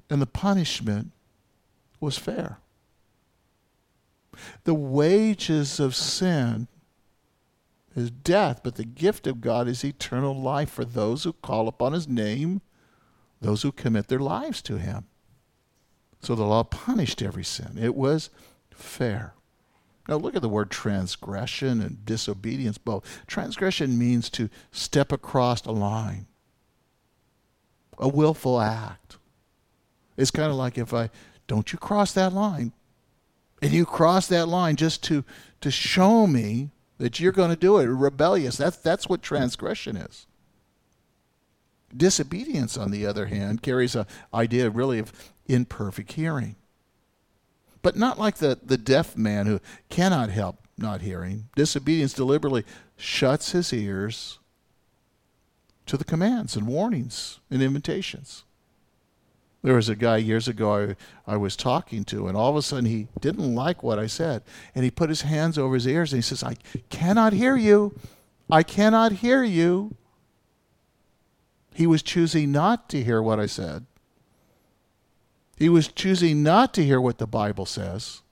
and the punishment was fair. The wages of sin is death, but the gift of God is eternal life for those who call upon his name, those who commit their lives to him. So the law punished every sin. It was fair. Now look at the word transgression and disobedience both. Transgression means to step across a line, a willful act. It's kind of like if I, don't you cross that line. And you cross that line just to, to show me that you're going to do it. Rebellious. That's, that's what transgression is. Disobedience, on the other hand, carries a idea really of imperfect hearing. But not like the, the deaf man who cannot help not hearing. Disobedience deliberately shuts his ears to the commands and warnings and invitations. There was a guy years ago I, I was talking to, and all of a sudden he didn't like what I said. And he put his hands over his ears and he says, I cannot hear you. I cannot hear you. He was choosing not to hear what I said. He was choosing not to hear what the Bible says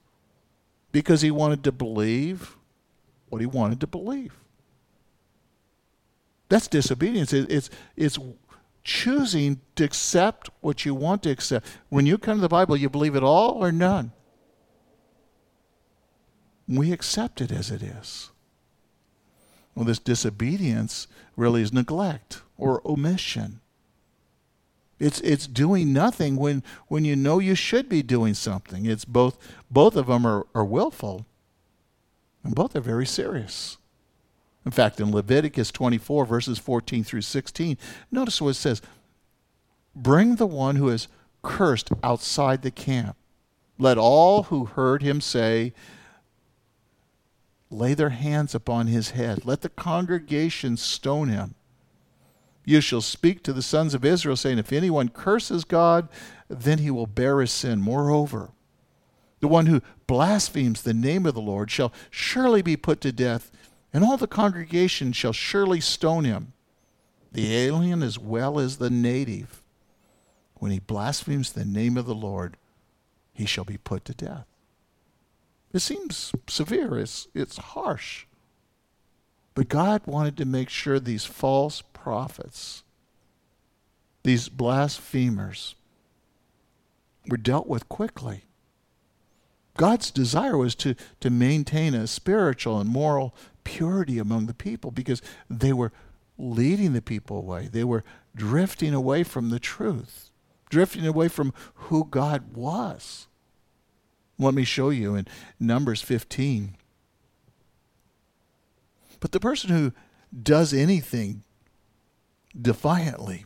because he wanted to believe what he wanted to believe. That's disobedience. It's, it's choosing to accept what you want to accept. When you come to the Bible, you believe it all or none. We accept it as it is. Well, this disobedience really is neglect or omission. It's it's doing nothing when when you know you should be doing something. It's both both of them are, are willful. And both are very serious. In fact, in Leviticus 24, verses 14 through 16, notice what it says Bring the one who is cursed outside the camp. Let all who heard him say, lay their hands upon his head. Let the congregation stone him. You shall speak to the sons of Israel, saying, If anyone curses God, then he will bear his sin. Moreover, the one who blasphemes the name of the Lord shall surely be put to death, and all the congregation shall surely stone him, the alien as well as the native. When he blasphemes the name of the Lord, he shall be put to death. It seems severe, it's, it's harsh. But God wanted to make sure these false prophets, these blasphemers, were dealt with quickly. God's desire was to, to maintain a spiritual and moral purity among the people because they were leading the people away. They were drifting away from the truth, drifting away from who God was. Let me show you in Numbers 15. But the person who does anything defiantly,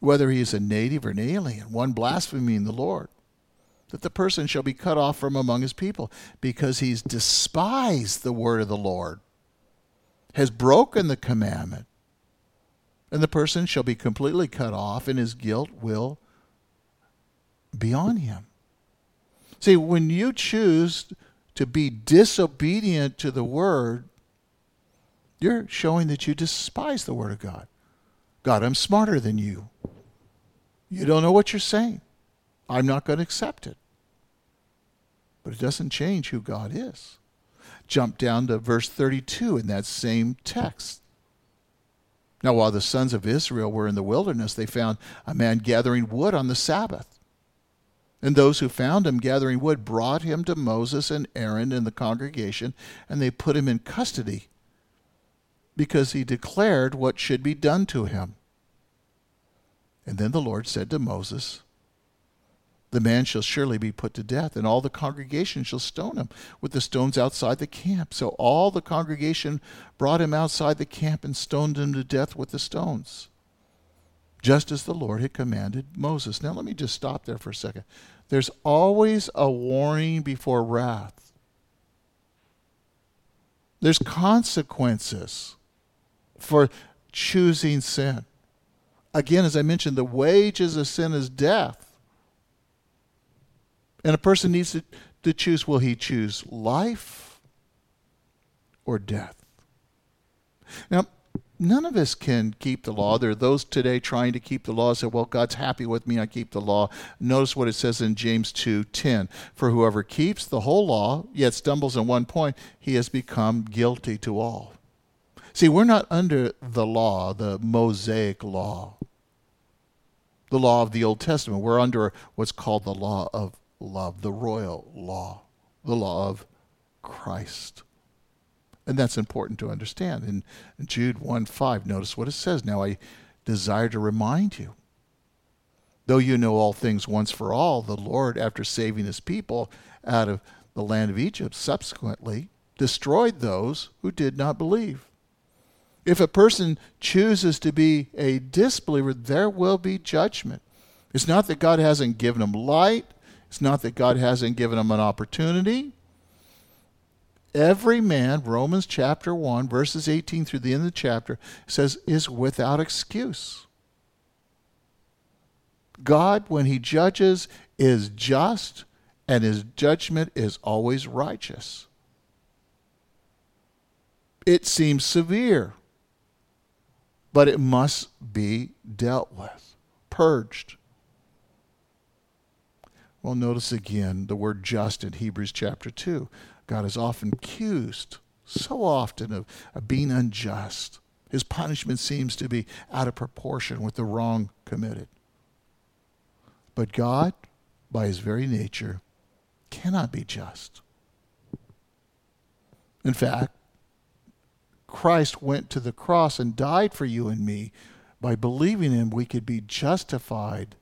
whether he is a native or an alien, one blaspheming the Lord, that the person shall be cut off from among his people because he's despised the word of the Lord, has broken the commandment, and the person shall be completely cut off, and his guilt will be on him. See, when you choose to be disobedient to the word, you're showing that you despise the word of God. God, I'm smarter than you. You don't know what you're saying. I'm not going to accept it. But it doesn't change who God is. Jump down to verse 32 in that same text. Now, while the sons of Israel were in the wilderness, they found a man gathering wood on the Sabbath. And those who found him gathering wood brought him to Moses and Aaron and the congregation, and they put him in custody because he declared what should be done to him. And then the Lord said to Moses, The man shall surely be put to death, and all the congregation shall stone him with the stones outside the camp. So all the congregation brought him outside the camp and stoned him to death with the stones just as the Lord had commanded Moses. Now, let me just stop there for a second. There's always a warning before wrath, there's consequences for choosing sin. Again, as I mentioned, the wages of sin is death. And a person needs to, to choose will he choose life or death? Now, none of us can keep the law. There are those today trying to keep the law say, well, God's happy with me, I keep the law. Notice what it says in James 2:10. For whoever keeps the whole law, yet stumbles in one point, he has become guilty to all. See, we're not under the law, the Mosaic law, the law of the Old Testament. We're under what's called the law of love, the royal law, the law of Christ. And that's important to understand. In Jude 1 5, notice what it says. Now I desire to remind you. Though you know all things once for all, the Lord, after saving his people out of the land of Egypt, subsequently destroyed those who did not believe. If a person chooses to be a disbeliever, there will be judgment. It's not that God hasn't given them light, it's not that God hasn't given them an opportunity every man, Romans chapter 1, verses 18 through the end of the chapter, says, is without excuse. God, when he judges, is just, and his judgment is always righteous. It seems severe, but it must be dealt with, purged. Well, notice again the word just in Hebrews chapter 2. God is often accused, so often, of, of being unjust. His punishment seems to be out of proportion with the wrong committed. But God, by his very nature, cannot be just. In fact, Christ went to the cross and died for you and me by believing him, we could be justified.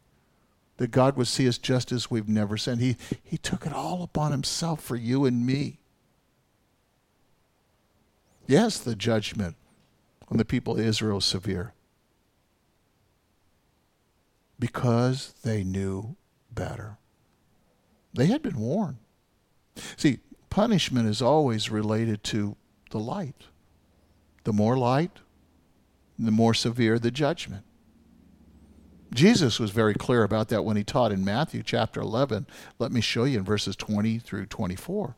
That God would see us just as we've never sinned. He, he took it all upon himself for you and me. Yes, the judgment on the people of Israel is severe. Because they knew better. They had been warned. See, punishment is always related to the light. The more light, the more severe the judgment. Jesus was very clear about that when he taught in Matthew chapter 11. Let me show you in verses 20 through 24.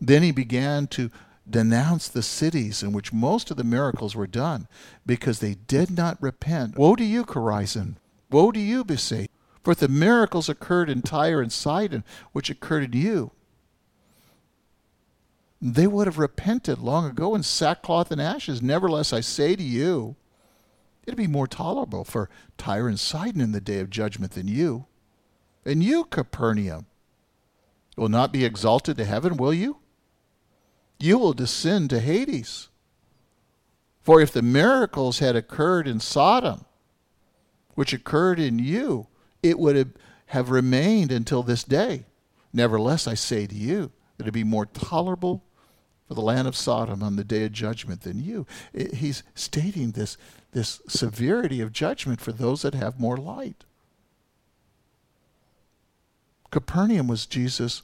Then he began to denounce the cities in which most of the miracles were done because they did not repent. Woe to you, Chorazin! Woe to you, Bethsaida! For if the miracles occurred in Tyre and Sidon, which occurred in you, they would have repented long ago in sackcloth and ashes. Nevertheless, I say to you, it'd be more tolerable for Tyre and Sidon in the day of judgment than you. And you, Capernaum, will not be exalted to heaven, will you? You will descend to Hades. For if the miracles had occurred in Sodom, which occurred in you, it would have remained until this day. Nevertheless, I say to you that it'd be more tolerable for the land of Sodom on the day of judgment than you. He's stating this, this severity of judgment for those that have more light. Capernaum was Jesus'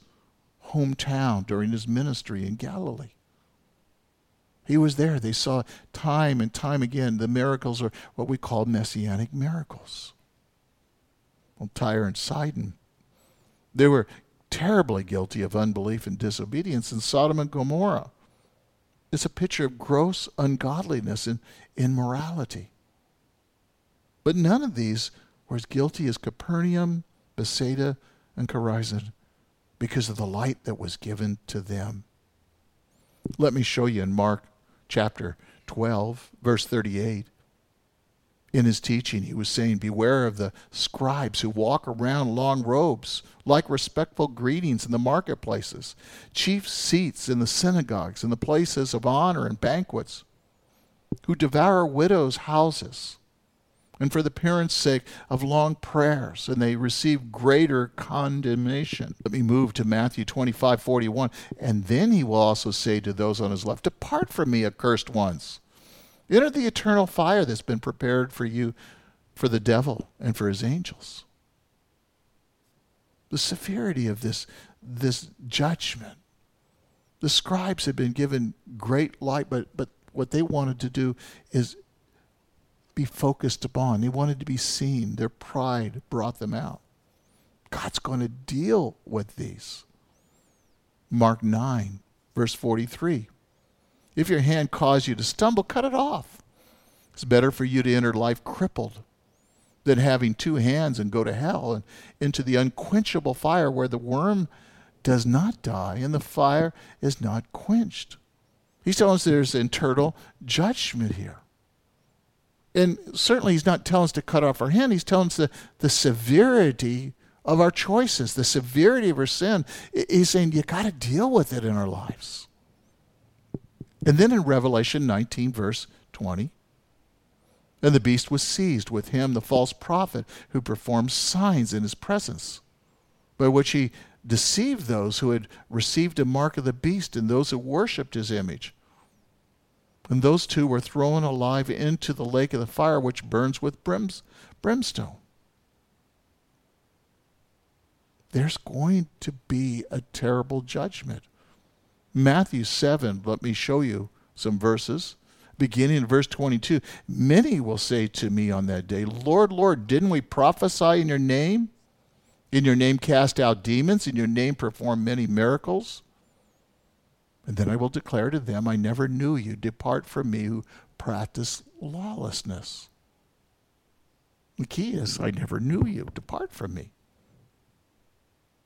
hometown during his ministry in Galilee. He was there. They saw time and time again the miracles are what we call messianic miracles. Well, Tyre and Sidon, they were terribly guilty of unbelief and disobedience, in Sodom and Gomorrah It's a picture of gross ungodliness and immorality. But none of these were as guilty as Capernaum, Bethsaida, and Chorazin because of the light that was given to them. Let me show you in Mark chapter 12, verse 38. In his teaching, he was saying, Beware of the scribes who walk around long robes, like respectful greetings in the marketplaces, chief seats in the synagogues, and the places of honor and banquets, who devour widows' houses and for the parents' sake of long prayers, and they receive greater condemnation. Let me move to Matthew 25, 41. And then he will also say to those on his left, Depart from me, accursed ones. Enter the eternal fire that's been prepared for you, for the devil and for his angels. The severity of this, this judgment. The scribes had been given great light, but, but what they wanted to do is be focused upon. They wanted to be seen. Their pride brought them out. God's going to deal with these. Mark 9, verse 43. If your hand cause you to stumble, cut it off. It's better for you to enter life crippled than having two hands and go to hell and into the unquenchable fire where the worm does not die and the fire is not quenched. He's telling us there's internal judgment here. And certainly, he's not telling us to cut off our hand. He's telling us the, the severity of our choices, the severity of our sin. He's saying you got to deal with it in our lives. And then in Revelation 19, verse 20, and the beast was seized with him, the false prophet, who performed signs in his presence, by which he deceived those who had received a mark of the beast and those who worshipped his image. And those two were thrown alive into the lake of the fire which burns with brims, brimstone. There's going to be a terrible judgment. Matthew 7, let me show you some verses. Beginning in verse 22 Many will say to me on that day, Lord, Lord, didn't we prophesy in your name? In your name cast out demons? In your name perform many miracles? And then I will declare to them, I never knew you. Depart from me who practice lawlessness. The key is, I never knew you. Depart from me.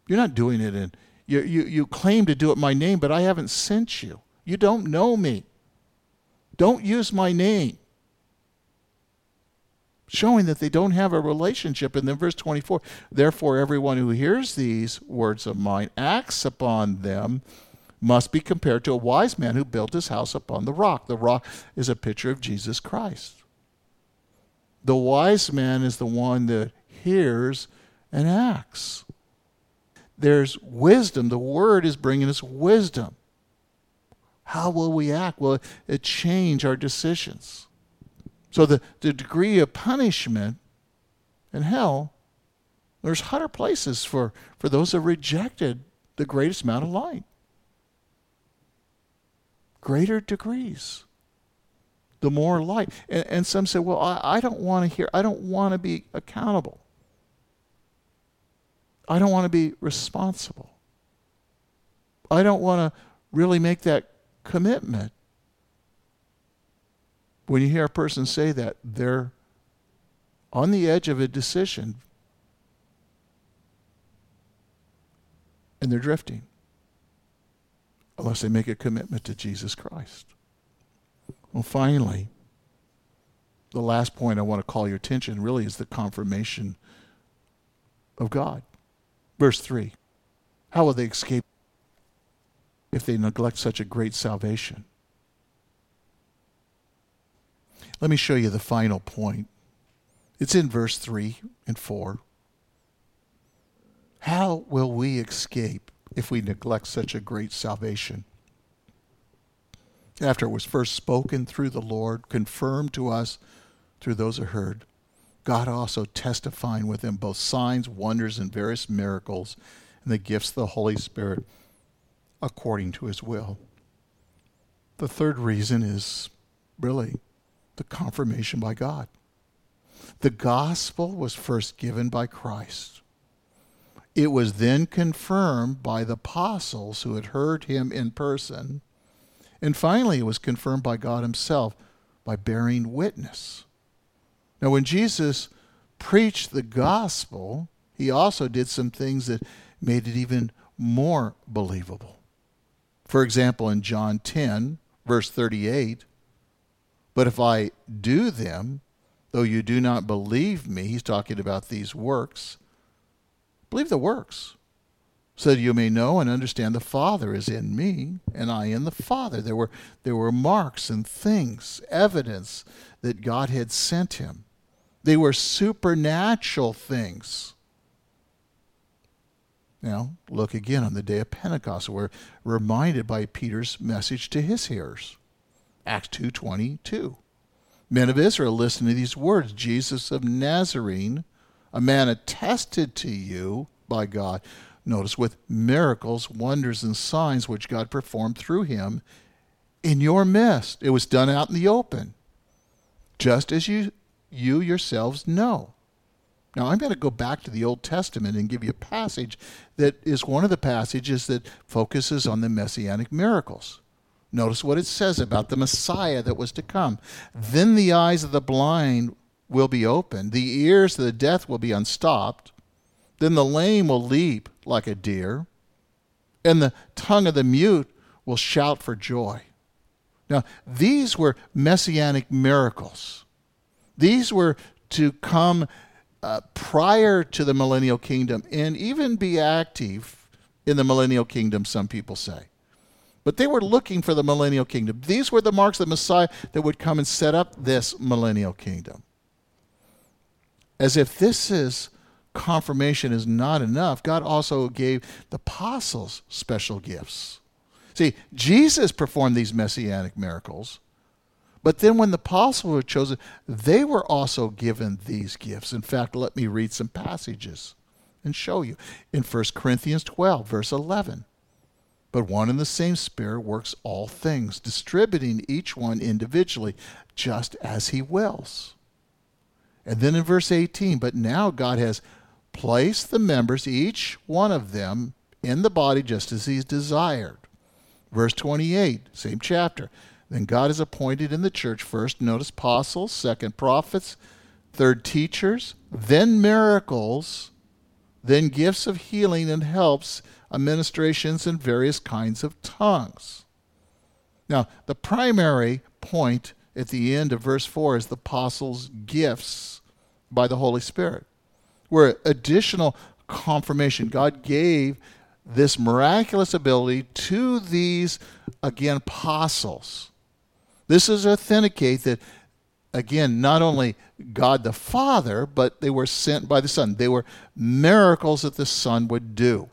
You're not doing it in, you, you, you claim to do it my name, but I haven't sent you. You don't know me. Don't use my name. Showing that they don't have a relationship. And then verse 24, therefore everyone who hears these words of mine acts upon them must be compared to a wise man who built his house upon the rock. The rock is a picture of Jesus Christ. The wise man is the one that hears and acts. There's wisdom. The word is bringing us wisdom. How will we act? Will it change our decisions? So the, the degree of punishment in hell, there's hotter places for, for those who rejected the greatest amount of light. Greater degrees. The more light. And, and some say, well, I, I don't want to hear, I don't want to be accountable. I don't want to be responsible. I don't want to really make that commitment. When you hear a person say that, they're on the edge of a decision and they're drifting unless they make a commitment to Jesus Christ. Well, finally, the last point I want to call your attention really is the confirmation of God. Verse 3 How will they escape if they neglect such a great salvation? Let me show you the final point. It's in verse 3 and 4. How will we escape if we neglect such a great salvation? After it was first spoken through the Lord, confirmed to us through those who heard, God also testifying with him both signs, wonders, and various miracles, and the gifts of the Holy Spirit according to his will. The third reason is really the confirmation by God. The gospel was first given by Christ. It was then confirmed by the apostles who had heard him in person. And finally, it was confirmed by God himself by bearing witness. Now, when Jesus preached the gospel, he also did some things that made it even more believable. For example, in John 10, verse 38, but if I do them, though you do not believe me, he's talking about these works, believe the works, so that you may know and understand the Father is in me and I in the Father. There were, there were marks and things, evidence that God had sent him. They were supernatural things. Now, look again on the day of Pentecost. We're reminded by Peter's message to his hearers. Acts 2.22. Men of Israel, listen to these words. Jesus of Nazarene, a man attested to you by God. Notice with miracles, wonders, and signs which God performed through him in your midst. It was done out in the open, just as you you yourselves know. Now, I'm going to go back to the Old Testament and give you a passage that is one of the passages that focuses on the messianic miracles. Notice what it says about the Messiah that was to come. Then the eyes of the blind will be opened, the ears of the deaf will be unstopped, then the lame will leap like a deer, and the tongue of the mute will shout for joy. Now, these were messianic miracles. These were to come uh, prior to the millennial kingdom and even be active in the millennial kingdom, some people say. But they were looking for the millennial kingdom. These were the marks of the Messiah that would come and set up this millennial kingdom. As if this is confirmation is not enough, God also gave the apostles special gifts. See, Jesus performed these messianic miracles, but then when the apostles were chosen, they were also given these gifts. In fact, let me read some passages and show you. In 1 Corinthians 12, verse 11. But one and the same Spirit works all things, distributing each one individually, just as he wills. And then in verse 18, but now God has placed the members, each one of them, in the body just as he's desired. Verse 28, same chapter. Then God has appointed in the church first, notice apostles, second prophets, third teachers, then miracles, then gifts of healing and helps, administrations, and various kinds of tongues. Now, the primary point at the end of verse 4 is the apostles' gifts by the Holy Spirit, where additional confirmation. God gave this miraculous ability to these, again, apostles this is authenticate that again, not only God the Father, but they were sent by the Son. They were miracles that the Son would do.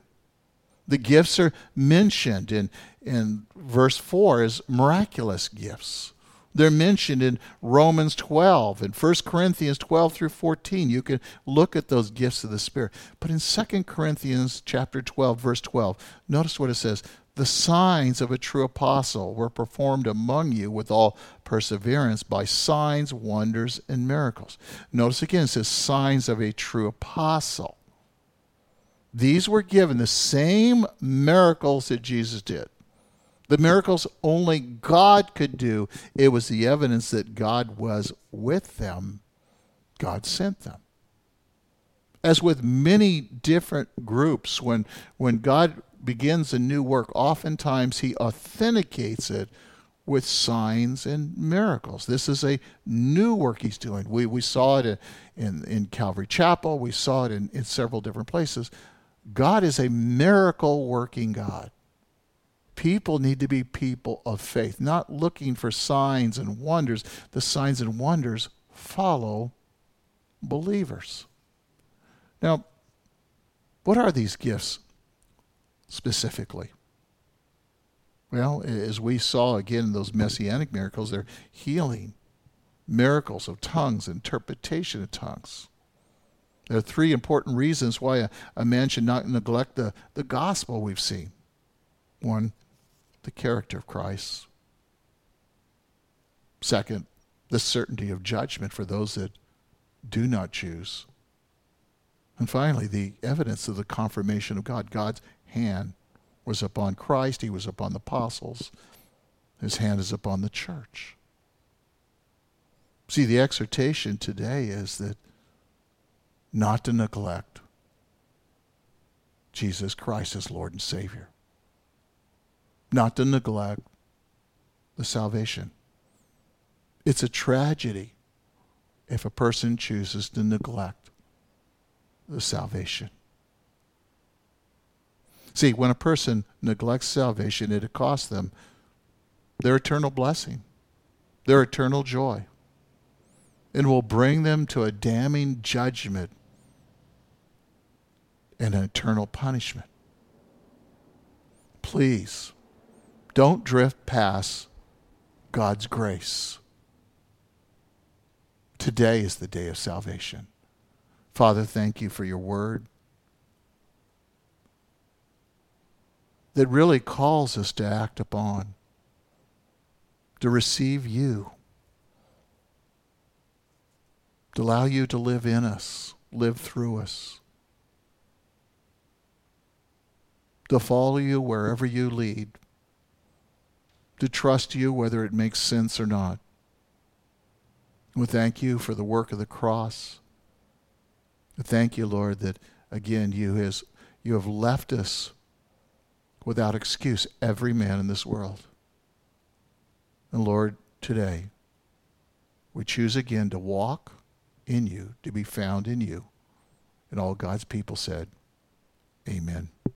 The gifts are mentioned in, in verse 4 as miraculous gifts. They're mentioned in Romans 12 and 1 Corinthians 12 through 14. You can look at those gifts of the Spirit. But in 2 Corinthians chapter 12, verse 12, notice what it says. The signs of a true apostle were performed among you with all perseverance by signs, wonders, and miracles. Notice again, it says signs of a true apostle. These were given the same miracles that Jesus did. The miracles only God could do. It was the evidence that God was with them. God sent them. As with many different groups, when, when God begins a new work, oftentimes he authenticates it with signs and miracles. This is a new work he's doing. We, we saw it in, in, Calvary Chapel, we saw it in, in several different places. God is a miracle working God. People need to be people of faith, not looking for signs and wonders. The signs and wonders follow believers. Now, what are these gifts specifically? Well, as we saw again in those messianic miracles, they're healing, miracles of tongues, interpretation of tongues. There are three important reasons why a, a man should not neglect the, the gospel we've seen. One, the character of Christ. Second, the certainty of judgment for those that do not choose. And finally, the evidence of the confirmation of God. God's hand was upon Christ, he was upon the apostles, his hand is upon the church. See, the exhortation today is that not to neglect Jesus Christ as Lord and Savior, not to neglect the salvation. It's a tragedy if a person chooses to neglect the salvation. See, when a person neglects salvation, it costs them their eternal blessing, their eternal joy, and will bring them to a damning judgment and an eternal punishment. Please don't drift past God's grace. Today is the day of salvation. Father, thank you for your word. That really calls us to act upon, to receive you, to allow you to live in us, live through us, to follow you wherever you lead, to trust you whether it makes sense or not. We thank you for the work of the cross. Thank you, Lord, that again you has you have left us without excuse every man in this world. And Lord, today, we choose again to walk in you, to be found in you. And all God's people said, Amen.